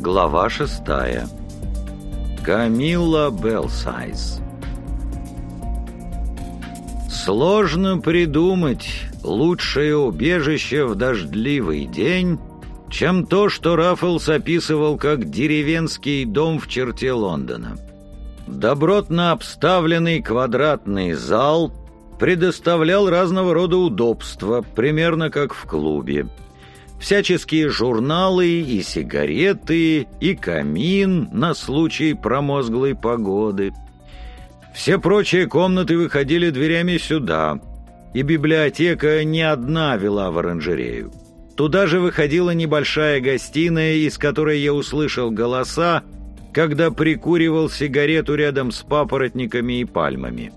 Глава шестая. Камилла Белсайз. Сложно придумать лучшее убежище в дождливый день, чем то, что Раффлс описывал как деревенский дом в черте Лондона. Добротно обставленный квадратный зал предоставлял разного рода удобства, примерно как в клубе всяческие журналы и сигареты, и камин на случай промозглой погоды. Все прочие комнаты выходили дверями сюда, и библиотека не одна вела в оранжерею. Туда же выходила небольшая гостиная, из которой я услышал голоса, когда прикуривал сигарету рядом с папоротниками и пальмами.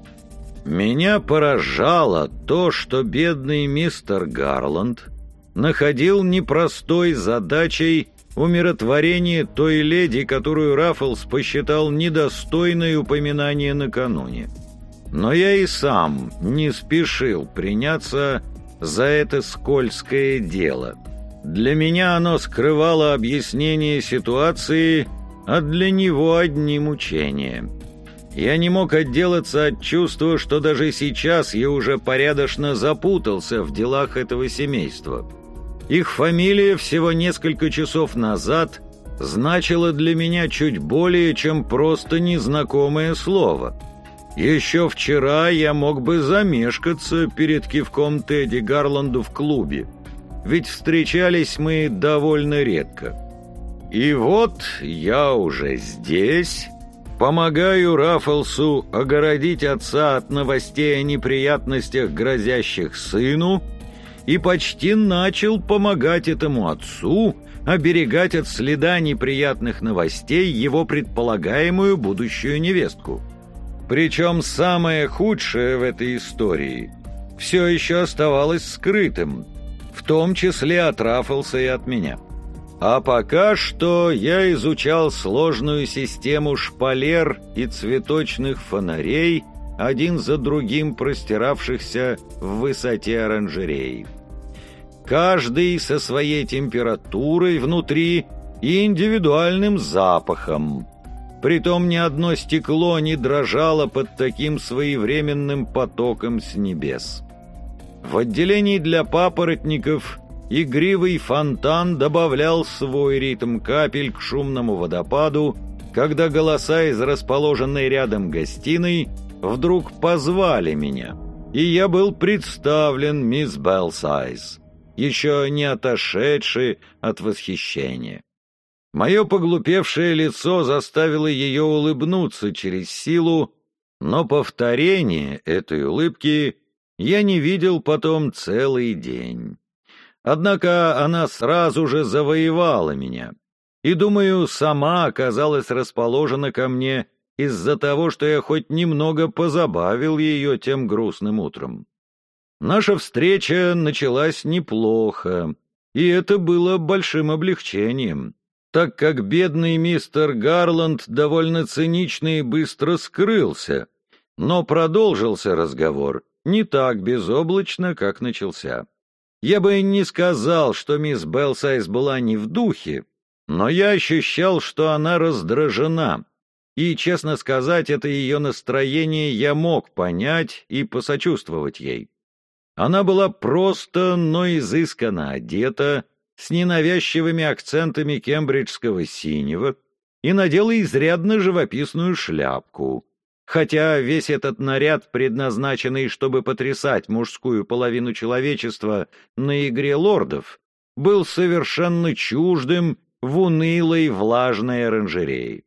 Меня поражало то, что бедный мистер Гарланд находил непростой задачей умиротворение той леди, которую Раффлс посчитал недостойной упоминания накануне. Но я и сам не спешил приняться за это скользкое дело. Для меня оно скрывало объяснение ситуации, а для него одни мучения. Я не мог отделаться от чувства, что даже сейчас я уже порядочно запутался в делах этого семейства. Их фамилия всего несколько часов назад значила для меня чуть более, чем просто незнакомое слово. Еще вчера я мог бы замешкаться перед кивком Тедди Гарланду в клубе, ведь встречались мы довольно редко. И вот я уже здесь, помогаю Раффлсу огородить отца от новостей о неприятностях, грозящих сыну, и почти начал помогать этому отцу оберегать от следа неприятных новостей его предполагаемую будущую невестку. Причем самое худшее в этой истории все еще оставалось скрытым, в том числе от Раффлса и от меня. А пока что я изучал сложную систему шпалер и цветочных фонарей, один за другим простиравшихся в высоте оранжереи. Каждый со своей температурой внутри и индивидуальным запахом. Притом ни одно стекло не дрожало под таким своевременным потоком с небес. В отделении для папоротников игривый фонтан добавлял свой ритм капель к шумному водопаду, когда голоса из расположенной рядом гостиной вдруг позвали меня, и я был представлен мисс Белсайз, еще не отошедшей от восхищения. Мое поглупевшее лицо заставило ее улыбнуться через силу, но повторение этой улыбки я не видел потом целый день. Однако она сразу же завоевала меня, и, думаю, сама оказалась расположена ко мне из-за того, что я хоть немного позабавил ее тем грустным утром. Наша встреча началась неплохо, и это было большим облегчением, так как бедный мистер Гарланд довольно цинично и быстро скрылся, но продолжился разговор не так безоблачно, как начался. Я бы не сказал, что мисс Белсайз была не в духе, но я ощущал, что она раздражена, и, честно сказать, это ее настроение я мог понять и посочувствовать ей. Она была просто, но изысканно одета, с ненавязчивыми акцентами кембриджского синего, и надела изрядно живописную шляпку. Хотя весь этот наряд, предназначенный, чтобы потрясать мужскую половину человечества на игре лордов, был совершенно чуждым в унылой влажной оранжерее.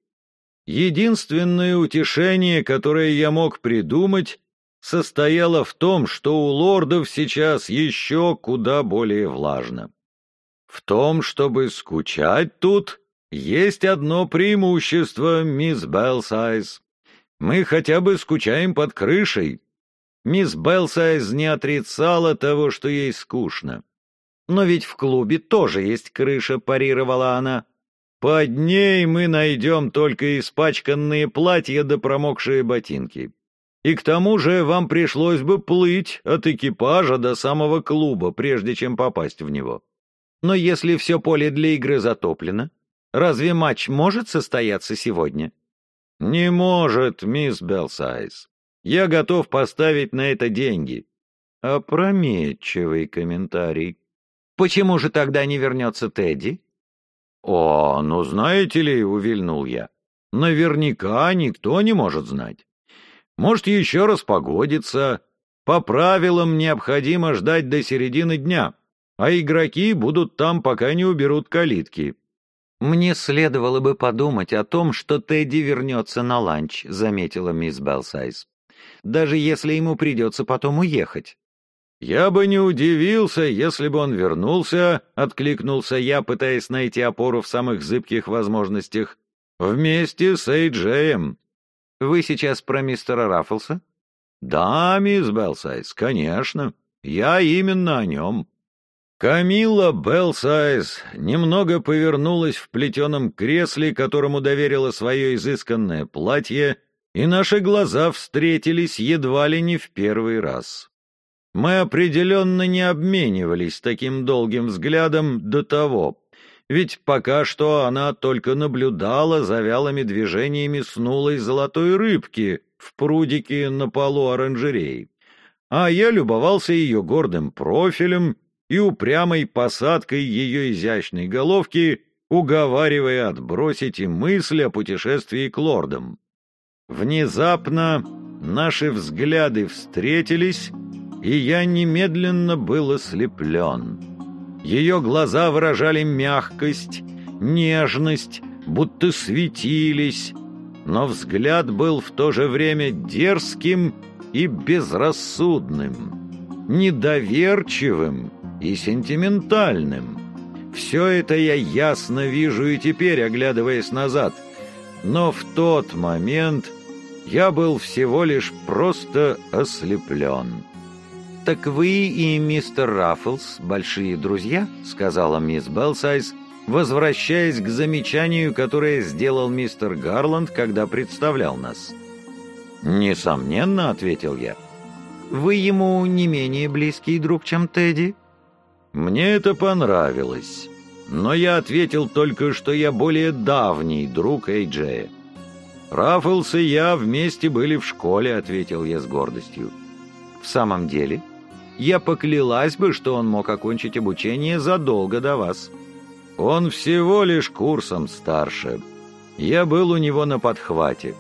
Единственное утешение, которое я мог придумать, состояло в том, что у лордов сейчас еще куда более влажно. В том, чтобы скучать тут, есть одно преимущество, мисс Белсайз. Мы хотя бы скучаем под крышей. Мисс Белсайз не отрицала того, что ей скучно. Но ведь в клубе тоже есть крыша, парировала она. Под ней мы найдем только испачканные платья да промокшие ботинки. И к тому же вам пришлось бы плыть от экипажа до самого клуба, прежде чем попасть в него. Но если все поле для игры затоплено, Разве матч может состояться сегодня?» «Не может, мисс Белсайз. Я готов поставить на это деньги». Опрометчивый комментарий. «Почему же тогда не вернется Тедди?» «О, ну знаете ли», — увильнул я, — «наверняка никто не может знать. Может, еще раз погодится. По правилам необходимо ждать до середины дня, а игроки будут там, пока не уберут калитки». «Мне следовало бы подумать о том, что Тедди вернется на ланч», — заметила мисс Белсайз. «Даже если ему придется потом уехать». «Я бы не удивился, если бы он вернулся», — откликнулся я, пытаясь найти опору в самых зыбких возможностях, «вместе с Эйджеем». «Вы сейчас про мистера Раффлса?» «Да, мисс Белсайз, конечно. Я именно о нем». Камилла Белсайз немного повернулась в плетеном кресле, которому доверила свое изысканное платье, и наши глаза встретились едва ли не в первый раз. Мы определенно не обменивались таким долгим взглядом до того, ведь пока что она только наблюдала за вялыми движениями снулой золотой рыбки в прудике на полу оранжерей, а я любовался ее гордым профилем и упрямой посадкой ее изящной головки, уговаривая отбросить и мысль о путешествии к лордам. Внезапно наши взгляды встретились, и я немедленно был ослеплен. Ее глаза выражали мягкость, нежность, будто светились, но взгляд был в то же время дерзким и безрассудным, недоверчивым и сентиментальным. Все это я ясно вижу и теперь, оглядываясь назад, но в тот момент я был всего лишь просто ослеплен. «Так вы и мистер Раффлс большие друзья?» — сказала мисс Белсайз, возвращаясь к замечанию, которое сделал мистер Гарланд, когда представлял нас. «Несомненно», — ответил я. «Вы ему не менее близкий друг, чем Тедди?» Мне это понравилось, но я ответил только, что я более давний друг Эйджея. «Раффлс и я вместе были в школе», — ответил я с гордостью. «В самом деле?» Я поклялась бы, что он мог окончить обучение задолго до вас. Он всего лишь курсом старше. Я был у него на подхвате.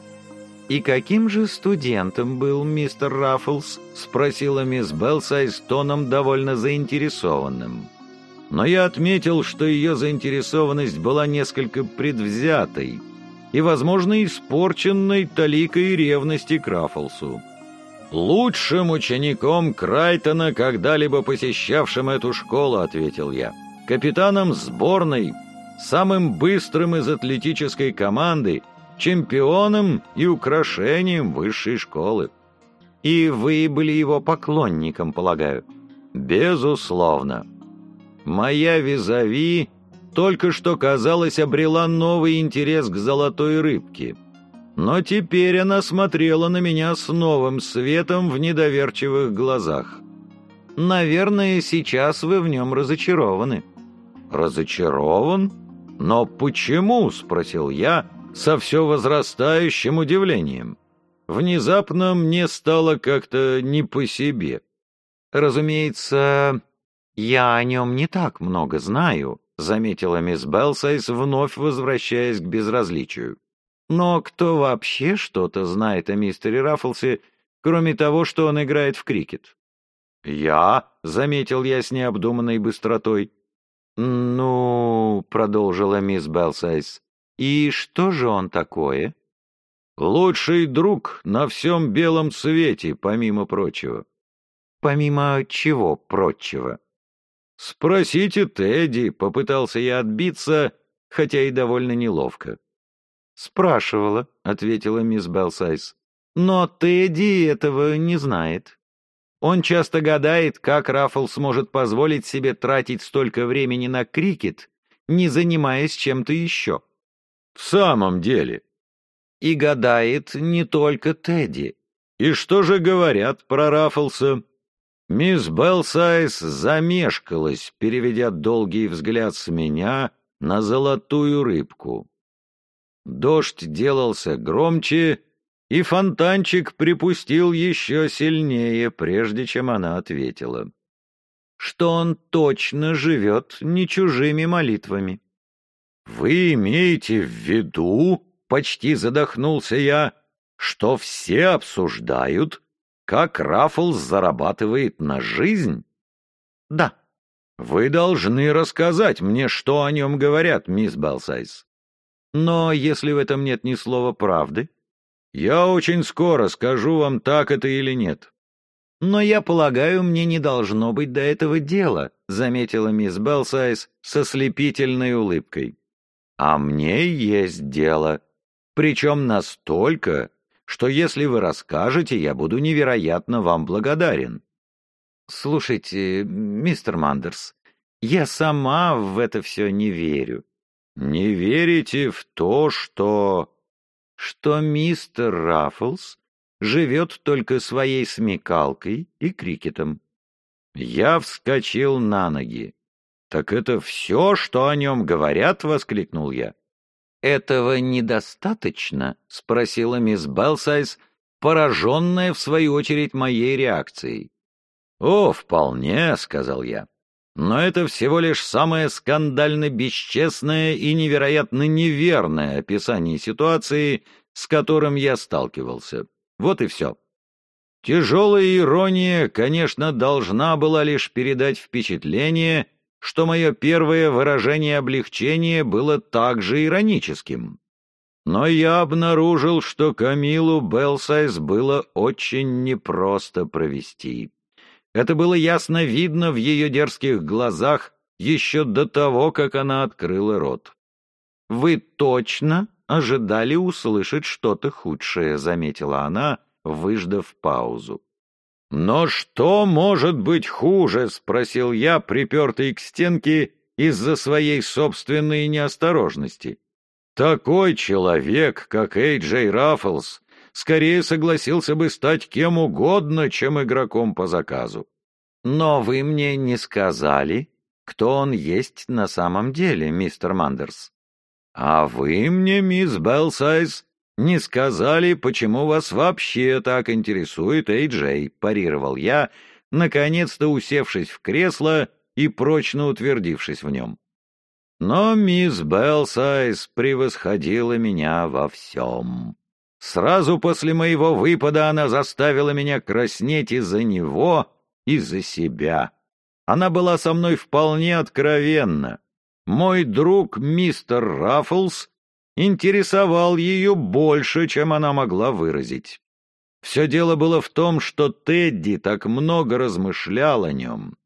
«И каким же студентом был мистер Раффлс?» — спросила мисс Белсайз тоном довольно заинтересованным. Но я отметил, что ее заинтересованность была несколько предвзятой и, возможно, испорченной таликой ревности к Раффлсу лучшим учеником Крайтона, когда-либо посещавшим эту школу», — ответил я. «Капитаном сборной, самым быстрым из атлетической команды, чемпионом и украшением высшей школы». «И вы были его поклонником, полагаю?» «Безусловно. Моя визави только что, казалось, обрела новый интерес к золотой рыбке» но теперь она смотрела на меня с новым светом в недоверчивых глазах. «Наверное, сейчас вы в нем разочарованы». «Разочарован? Но почему?» — спросил я со все возрастающим удивлением. Внезапно мне стало как-то не по себе. «Разумеется, я о нем не так много знаю», — заметила мисс Белсайс, вновь возвращаясь к безразличию. Но кто вообще что-то знает о мистере Раффлсе, кроме того, что он играет в крикет? «Я», — заметил я с необдуманной быстротой. «Ну», — продолжила мисс Белсайз, — «и что же он такое?» «Лучший друг на всем белом свете, помимо прочего». «Помимо чего прочего?» «Спросите Тедди», — попытался я отбиться, хотя и довольно неловко. «Спрашивала», — ответила мисс Белсайз. «Но Тедди этого не знает. Он часто гадает, как Раффл сможет позволить себе тратить столько времени на крикет, не занимаясь чем-то еще». «В самом деле?» «И гадает не только Тедди». «И что же говорят про Раффлса?» Мисс Белсайз замешкалась, переведя долгий взгляд с меня на золотую рыбку. Дождь делался громче, и фонтанчик припустил еще сильнее, прежде чем она ответила. Что он точно живет не чужими молитвами. «Вы имеете в виду, — почти задохнулся я, — что все обсуждают, как Раффлс зарабатывает на жизнь?» «Да». «Вы должны рассказать мне, что о нем говорят, мисс Белсайз. Но если в этом нет ни слова правды, я очень скоро скажу вам, так это или нет. Но я полагаю, мне не должно быть до этого дела, заметила мисс Белсайз со слепительной улыбкой. А мне есть дело. Причем настолько, что если вы расскажете, я буду невероятно вам благодарен. Слушайте, мистер Мандерс, я сама в это все не верю. «Не верите в то, что...» «Что мистер Раффлс живет только своей смекалкой и крикетом». Я вскочил на ноги. «Так это все, что о нем говорят?» — воскликнул я. «Этого недостаточно?» — спросила мисс Белсайз, пораженная, в свою очередь, моей реакцией. «О, вполне», — сказал я. Но это всего лишь самое скандально бесчестное и невероятно неверное описание ситуации, с которым я сталкивался. Вот и все. Тяжелая ирония, конечно, должна была лишь передать впечатление, что мое первое выражение облегчения было также ироническим. Но я обнаружил, что Камилу Белсайз было очень непросто провести. Это было ясно видно в ее дерзких глазах еще до того, как она открыла рот. «Вы точно ожидали услышать что-то худшее», — заметила она, выждав паузу. «Но что может быть хуже?» — спросил я, припертый к стенке из-за своей собственной неосторожности. «Такой человек, как Эй Джей Раффлс, скорее согласился бы стать кем угодно, чем игроком по заказу. Но вы мне не сказали, кто он есть на самом деле, мистер Мандерс. А вы мне, мисс Белсайз, не сказали, почему вас вообще так интересует Эй-Джей, парировал я, наконец-то усевшись в кресло и прочно утвердившись в нем. Но мисс Белсайз превосходила меня во всем. Сразу после моего выпада она заставила меня краснеть из-за него и за себя. Она была со мной вполне откровенна. Мой друг мистер Раффлс интересовал ее больше, чем она могла выразить. Все дело было в том, что Тедди так много размышлял о нем,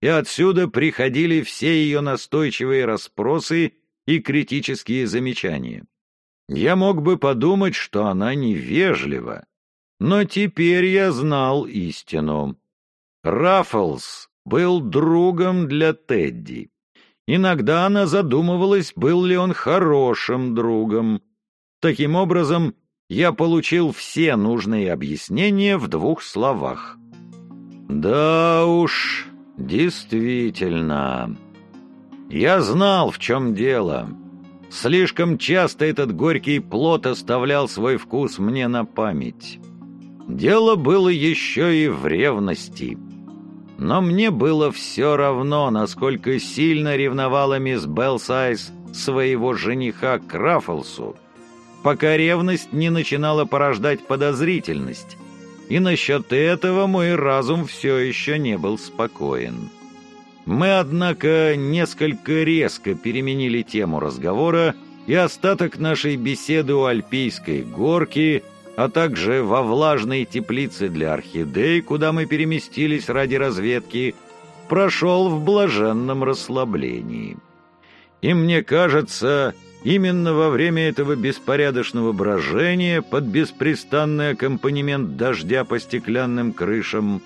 и отсюда приходили все ее настойчивые расспросы и критические замечания. Я мог бы подумать, что она невежлива, но теперь я знал истину. Раффлс был другом для Тедди. Иногда она задумывалась, был ли он хорошим другом. Таким образом, я получил все нужные объяснения в двух словах. Да уж, действительно. Я знал, в чем дело. Слишком часто этот горький плод оставлял свой вкус мне на память. Дело было еще и в ревности. Но мне было все равно, насколько сильно ревновала мисс Белсайз своего жениха к Раффлсу, пока ревность не начинала порождать подозрительность. И насчет этого мой разум все еще не был спокоен. Мы, однако, несколько резко переменили тему разговора, и остаток нашей беседы у Альпийской горки, а также во влажной теплице для орхидей, куда мы переместились ради разведки, прошел в блаженном расслаблении. И мне кажется, именно во время этого беспорядочного брожения под беспрестанный аккомпанемент дождя по стеклянным крышам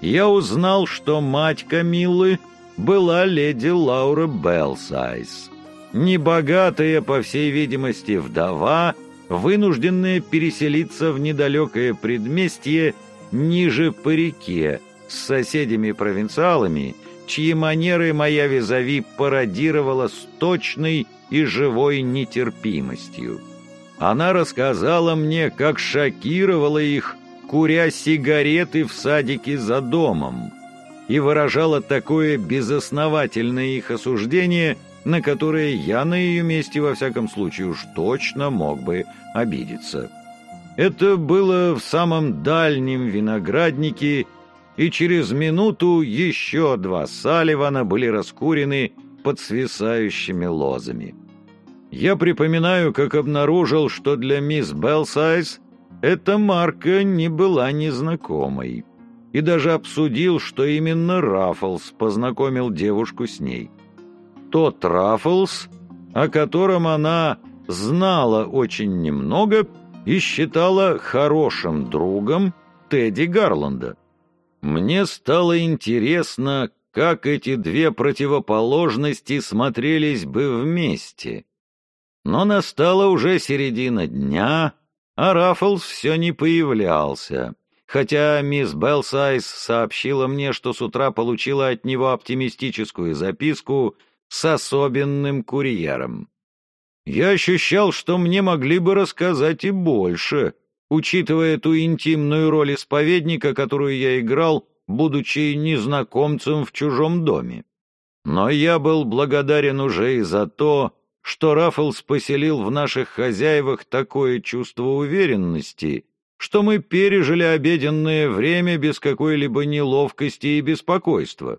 я узнал, что мать Камиллы — была леди Лаура Белсайз. Небогатая, по всей видимости, вдова, вынужденная переселиться в недалекое предместье ниже по реке с соседями-провинциалами, чьи манеры моя визави пародировала с точной и живой нетерпимостью. Она рассказала мне, как шокировала их, куря сигареты в садике за домом, и выражала такое безосновательное их осуждение, на которое я на ее месте, во всяком случае, уж точно мог бы обидеться. Это было в самом дальнем винограднике, и через минуту еще два Салливана были раскурены под свисающими лозами. Я припоминаю, как обнаружил, что для мисс Белсайз эта марка не была незнакомой, и даже обсудил, что именно Раффлс познакомил девушку с ней. Тот Раффлс, о котором она знала очень немного и считала хорошим другом Тедди Гарланда. Мне стало интересно, как эти две противоположности смотрелись бы вместе. Но настала уже середина дня, а Раффлс все не появлялся, хотя мисс Белсайз сообщила мне, что с утра получила от него оптимистическую записку с особенным курьером. Я ощущал, что мне могли бы рассказать и больше, учитывая эту интимную роль исповедника, которую я играл, будучи незнакомцем в чужом доме. Но я был благодарен уже и за то, что Раффлс поселил в наших хозяевах такое чувство уверенности, что мы пережили обеденное время без какой-либо неловкости и беспокойства.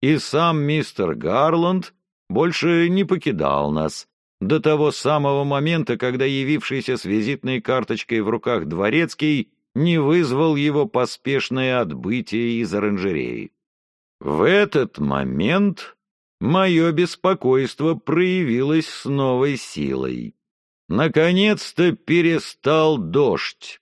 И сам мистер Гарланд больше не покидал нас до того самого момента, когда явившийся с визитной карточкой в руках дворецкий не вызвал его поспешное отбытие из оранжереи. В этот момент мое беспокойство проявилось с новой силой. Наконец-то перестал дождь.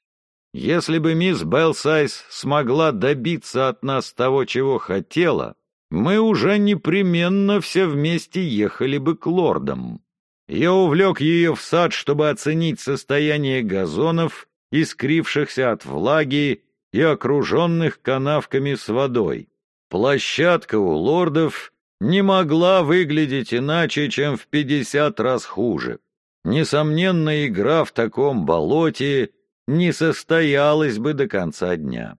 Если бы мисс Белсайз смогла добиться от нас того, чего хотела, мы уже непременно все вместе ехали бы к лордам. Я увлек ее в сад, чтобы оценить состояние газонов, искрившихся от влаги и окруженных канавками с водой. Площадка у лордов не могла выглядеть иначе, чем в пятьдесят раз хуже. Несомненно, игра в таком болоте не состоялась бы до конца дня.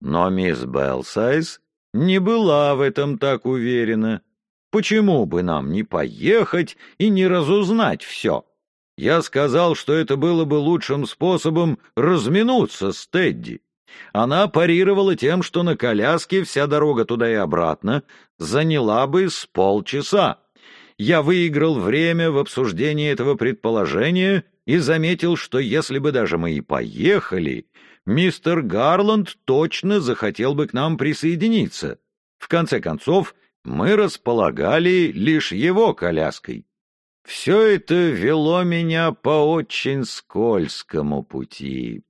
Но мисс Белсайз не была в этом так уверена. Почему бы нам не поехать и не разузнать все? Я сказал, что это было бы лучшим способом разминуться с Тедди. Она парировала тем, что на коляске вся дорога туда и обратно заняла бы с полчаса. Я выиграл время в обсуждении этого предположения и заметил, что если бы даже мы и поехали, мистер Гарланд точно захотел бы к нам присоединиться. В конце концов, мы располагали лишь его коляской. Все это вело меня по очень скользкому пути.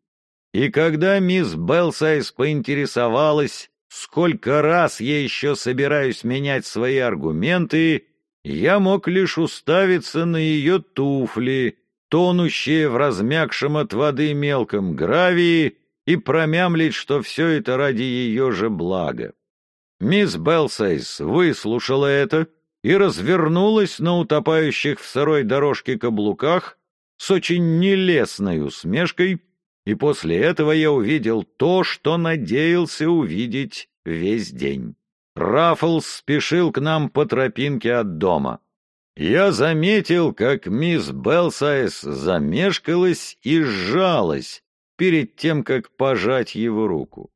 И когда мисс Белсайз поинтересовалась, сколько раз я еще собираюсь менять свои аргументы, я мог лишь уставиться на ее туфли, тонущие в размягшем от воды мелком гравии, и промямлить, что все это ради ее же блага. Мисс Белсайз выслушала это и развернулась на утопающих в сырой дорожке каблуках с очень нелестной усмешкой, и после этого я увидел то, что надеялся увидеть весь день. Раффлс спешил к нам по тропинке от дома. Я заметил, как мисс Белсайз замешкалась и сжалась перед тем, как пожать его руку.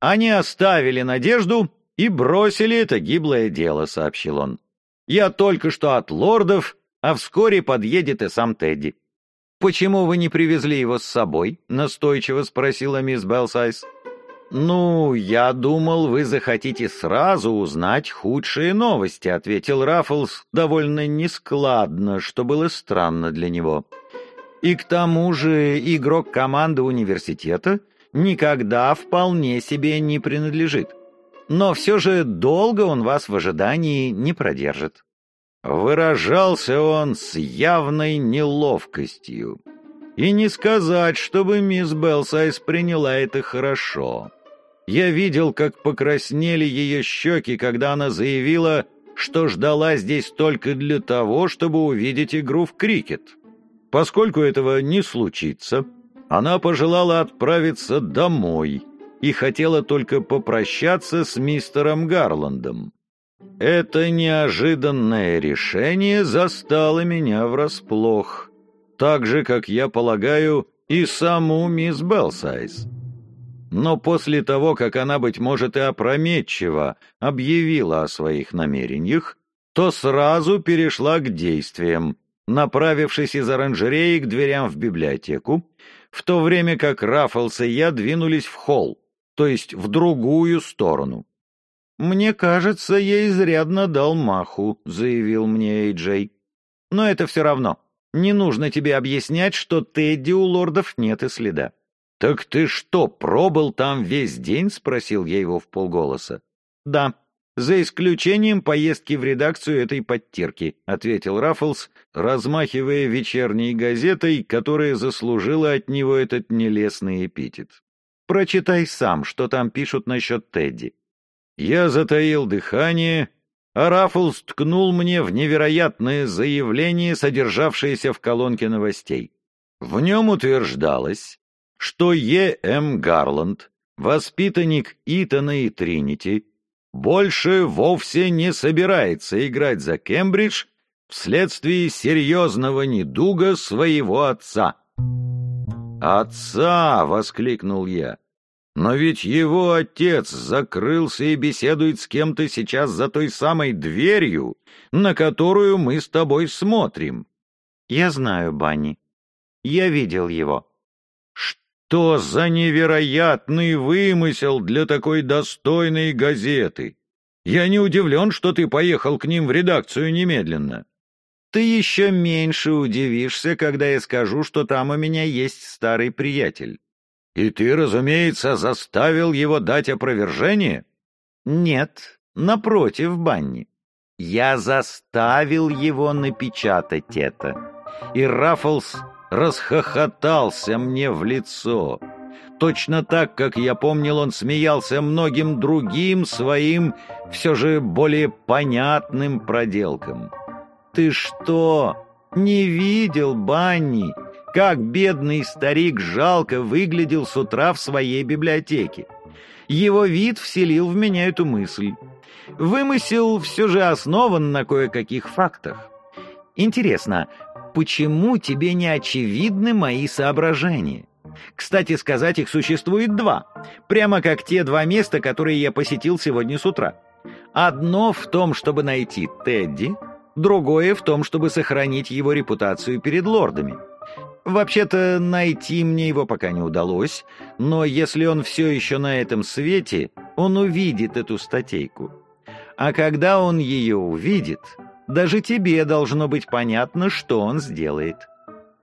«Они оставили надежду и бросили это гиблое дело», — сообщил он. «Я только что от лордов, а вскоре подъедет и сам Тедди. «Почему вы не привезли его с собой?» — настойчиво спросила мисс Белсайз. «Ну, я думал, вы захотите сразу узнать худшие новости», — ответил Раффлс довольно нескладно, что было странно для него. «И к тому же игрок команды университета никогда вполне себе не принадлежит. Но все же долго он вас в ожидании не продержит». Выражался он с явной неловкостью. И не сказать, чтобы мисс Белсайз приняла это хорошо. Я видел, как покраснели ее щеки, когда она заявила, что ждала здесь только для того, чтобы увидеть игру в крикет. Поскольку этого не случится, она пожелала отправиться домой и хотела только попрощаться с мистером Гарландом. Это неожиданное решение застало меня врасплох, так же, как, я полагаю, и саму мисс Белсайз. Но после того, как она, быть может, и опрометчиво объявила о своих намерениях, то сразу перешла к действиям, направившись из оранжереи к дверям в библиотеку, в то время как Раффлс и я двинулись в холл, то есть в другую сторону. «Мне кажется, я изрядно дал маху», — заявил мне Эйджей. «Но это все равно. Не нужно тебе объяснять, что Тедди у лордов нет и следа». «Так ты что, пробыл там весь день?» — спросил я его в полголоса. «Да, за исключением поездки в редакцию этой подтирки», — ответил Раффлс, размахивая вечерней газетой, которая заслужила от него этот нелестный эпитет. «Прочитай сам, что там пишут насчет Тедди». Я затаил дыхание, а Раффлс ткнул мне в невероятное заявление, содержавшееся в колонке новостей. В нем утверждалось, что Е. М. Гарланд, воспитанник Итана и Тринити, больше вовсе не собирается играть за Кембридж вследствие серьезного недуга своего отца. «Отца!» — воскликнул я. Но ведь его отец закрылся и беседует с кем-то сейчас за той самой дверью, на которую мы с тобой смотрим. Я знаю, Банни. Я видел его. Что за невероятный вымысел для такой достойной газеты? Я не удивлен, что ты поехал к ним в редакцию немедленно. Ты еще меньше удивишься, когда я скажу, что там у меня есть старый приятель. И ты, разумеется, заставил его дать опровержение? Нет, напротив, Банни. Я заставил его напечатать это. И Раффлс расхохотался мне в лицо. Точно так, как я помнил, он смеялся многим другим своим, все же более понятным проделкам. «Ты что, не видел, Банни?» как бедный старик жалко выглядел с утра в своей библиотеке. Его вид вселил в меня эту мысль. Вымысел все же основан на кое-каких фактах. Интересно, почему тебе не очевидны мои соображения? Кстати сказать, их существует два, прямо как те два места, которые я посетил сегодня с утра. Одно в том, чтобы найти Тедди, другое в том, чтобы сохранить его репутацию перед лордами. Вообще-то найти мне его пока не удалось, но если он все еще на этом свете, он увидит эту статейку. А когда он ее увидит, даже тебе должно быть понятно, что он сделает.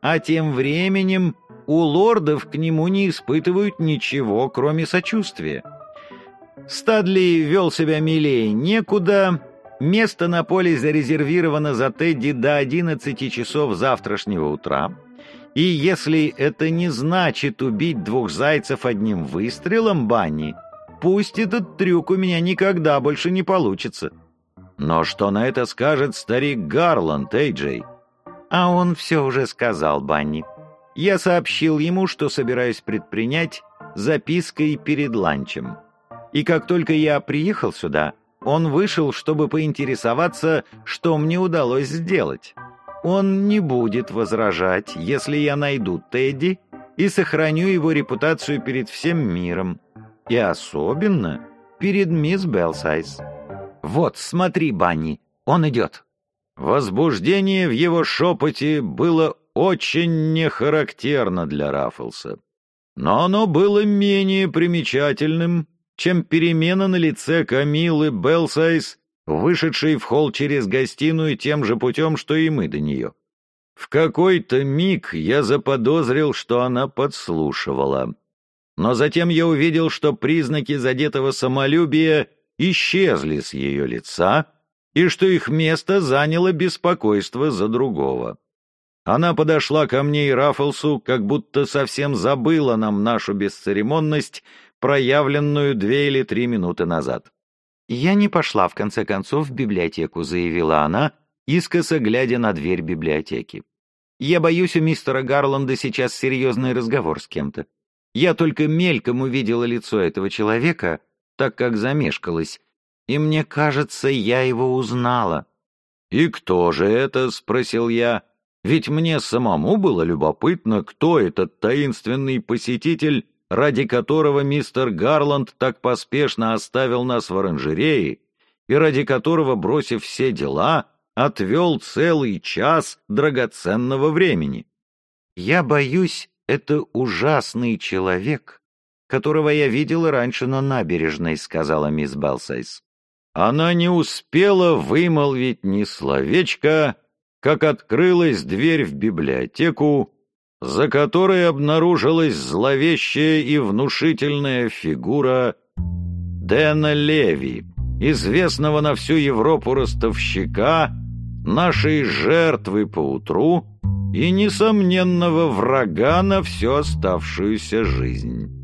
А тем временем у лордов к нему не испытывают ничего, кроме сочувствия. Стадли вел себя милее некуда, место на поле зарезервировано за Тедди до 11 часов завтрашнего утра, и если это не значит убить двух зайцев одним выстрелом, Банни, пусть этот трюк у меня никогда больше не получится. Но что на это скажет старик Гарланд, Эйджей? А он все уже сказал, Банни. Я сообщил ему, что собираюсь предпринять запиской перед ланчем. И как только я приехал сюда, он вышел, чтобы поинтересоваться, что мне удалось сделать. Он не будет возражать, если я найду Тедди и сохраню его репутацию перед всем миром. И особенно перед мисс Белсайз. Вот, смотри, Банни, он идет. Возбуждение в его шепоте было очень нехарактерно для Раффлса. Но оно было менее примечательным, чем перемена на лице Камилы Белсайз вышедшей в холл через гостиную тем же путем, что и мы до нее. В какой-то миг я заподозрил, что она подслушивала. Но затем я увидел, что признаки задетого самолюбия исчезли с ее лица, и что их место заняло беспокойство за другого. Она подошла ко мне и Раффлсу, как будто совсем забыла нам нашу бесцеремонность, проявленную две или три минуты назад. «Я не пошла, в конце концов, в библиотеку», — заявила она, искоса глядя на дверь библиотеки. «Я боюсь, у мистера Гарланда сейчас серьезный разговор с кем-то. Я только мельком увидела лицо этого человека, так как замешкалась, и мне кажется, я его узнала». «И кто же это?» — спросил я. «Ведь мне самому было любопытно, кто этот таинственный посетитель, ради которого мистер Гарланд так поспешно оставил нас в оранжерее и ради которого, бросив все дела, отвел целый час драгоценного времени. Я боюсь, это ужасный человек, которого я видела раньше на набережной, сказала мисс Белсайз. Она не успела вымолвить ни словечка, как открылась дверь в библиотеку, за которой обнаружилась зловещая и внушительная фигура Дэна Леви, известного на всю Европу ростовщика, нашей жертвы поутру и несомненного врага на всю оставшуюся жизнь.